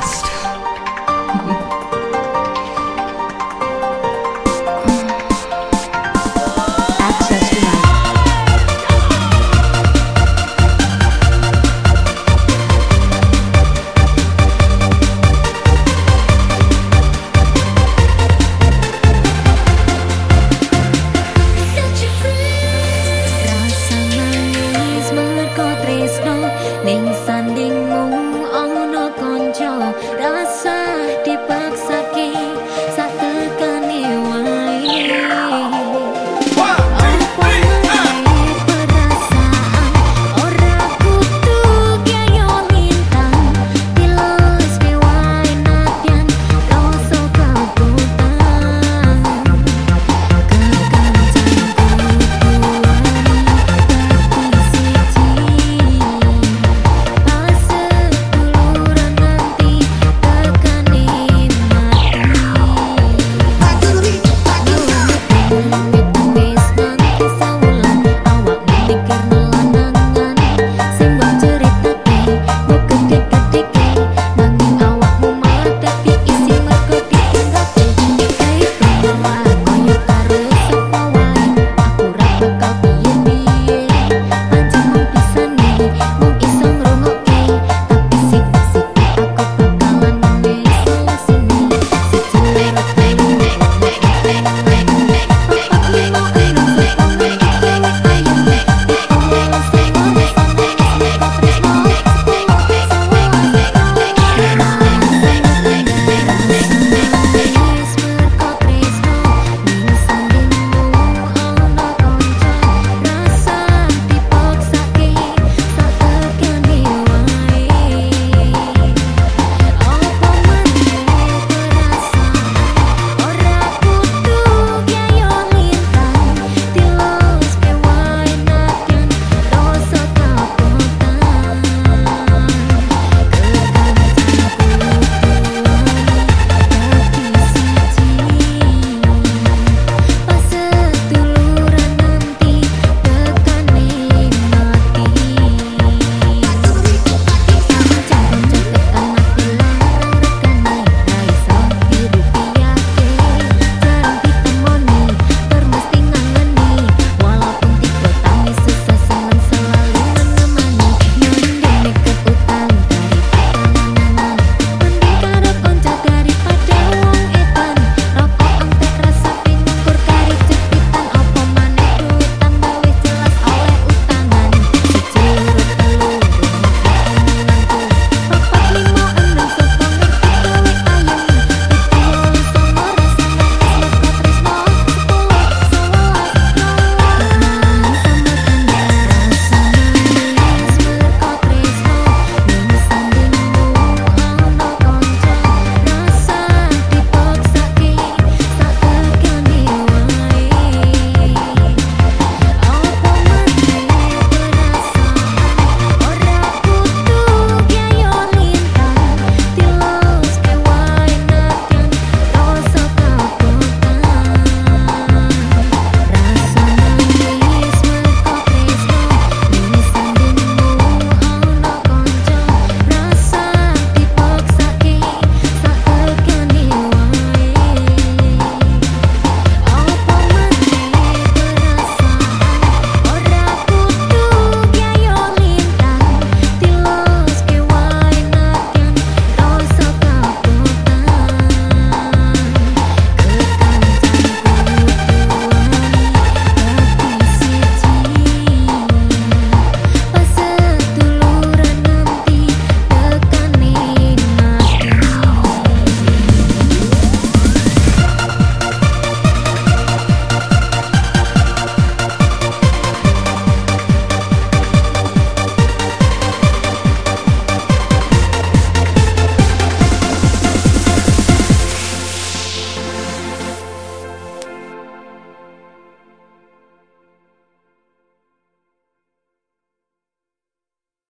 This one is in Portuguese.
podcast. Access Ning sanding mung